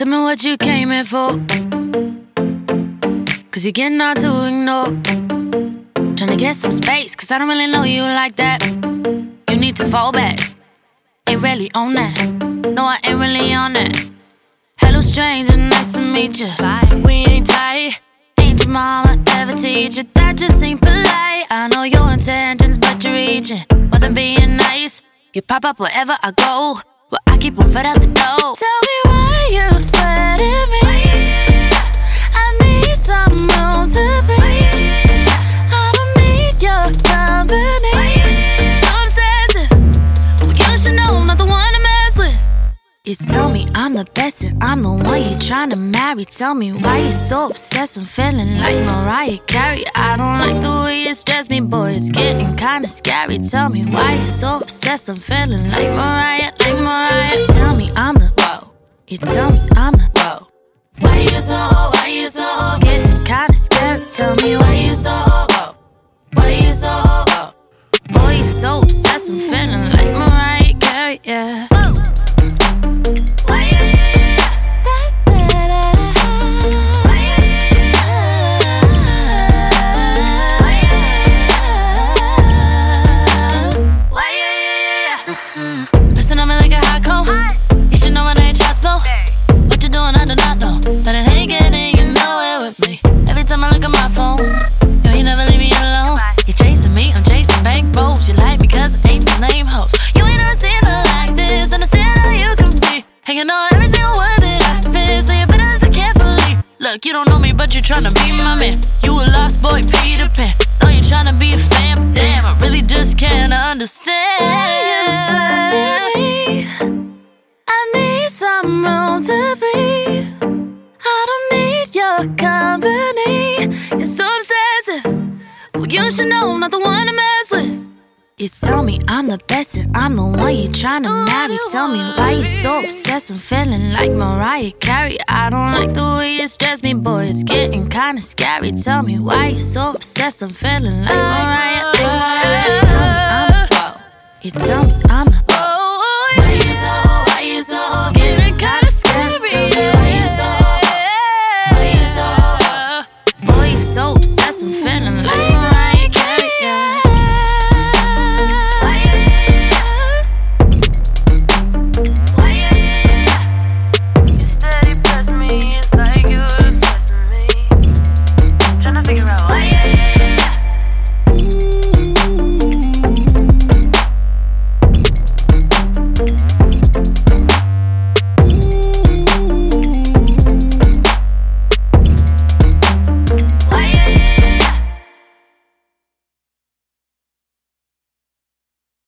Tell me what you came here for. Cause you're getting hard to ignore. Trying to get some space, cause I don't really know you like that. You need to fall back. Ain't really on that. No, I ain't really on that. Hello, stranger, nice to meet you. Bye. We ain't tight. Ain't your mama ever teach you that just ain't polite? I know your intentions, but you're reaching. More than being nice. You pop up wherever I go. Keep one foot out the door. Tell me why you sweating You tell me I'm the best and I'm the one you're trying to marry. Tell me why you're so obsessed. I'm feeling like Mariah Carey. I don't like the way you stress me, boy. It's getting kinda scary. Tell me why you're so obsessed. I'm feeling like Mariah, like Mariah. Tell me I'm the whoa. You tell me I'm the whoa. Why you so, why you so, getting kinda scary. Tell me why you so, whoa. Why you so, whoa. Boy, you're so obsessed. I'm feeling like Mariah Carey, yeah. My phone, yo, you never leave me alone. You're chasing me, I'm chasing bank rolls. You like me cause I ain't the lame hoes. You ain't never seen a like this. Understand how you can be. Hanging on every single word that I spit. So you better listen carefully. Look, you don't know me, but you're tryna be my man. You a lost boy, Peter Pan. Know you're tryna be a fan, damn, I really just can't understand. I need some room to Well, you should know I'm not the one to mess with. You tell me I'm the best and I'm the one you're trying to marry. Tell me why you're so obsessed. I'm feeling like Mariah Carey. I don't like the way you stress me, boy. It's getting kinda scary. Tell me why you're so obsessed. I'm feeling like Mariah. Like Mariah. Tell me I'm the. You tell me I'm the